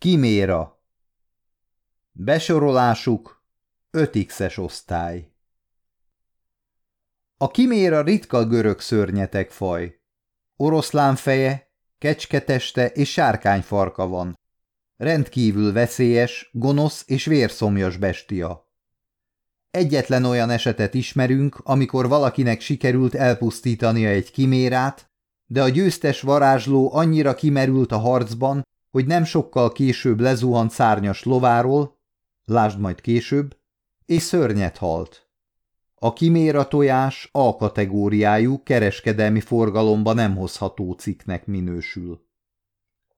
Kiméra Besorolásuk 5x-es osztály A kiméra ritka görög szörnyetek Oroszlán feje, kecsketeste és sárkányfarka van. Rendkívül veszélyes, gonosz és vérszomjas bestia. Egyetlen olyan esetet ismerünk, amikor valakinek sikerült elpusztítania egy kimérát, de a győztes varázsló annyira kimerült a harcban, hogy nem sokkal később lezuhant szárnyas lováról, lásd majd később, és szörnyet halt. A kiméra tojás A kategóriájú kereskedelmi forgalomba nem hozható cikknek minősül.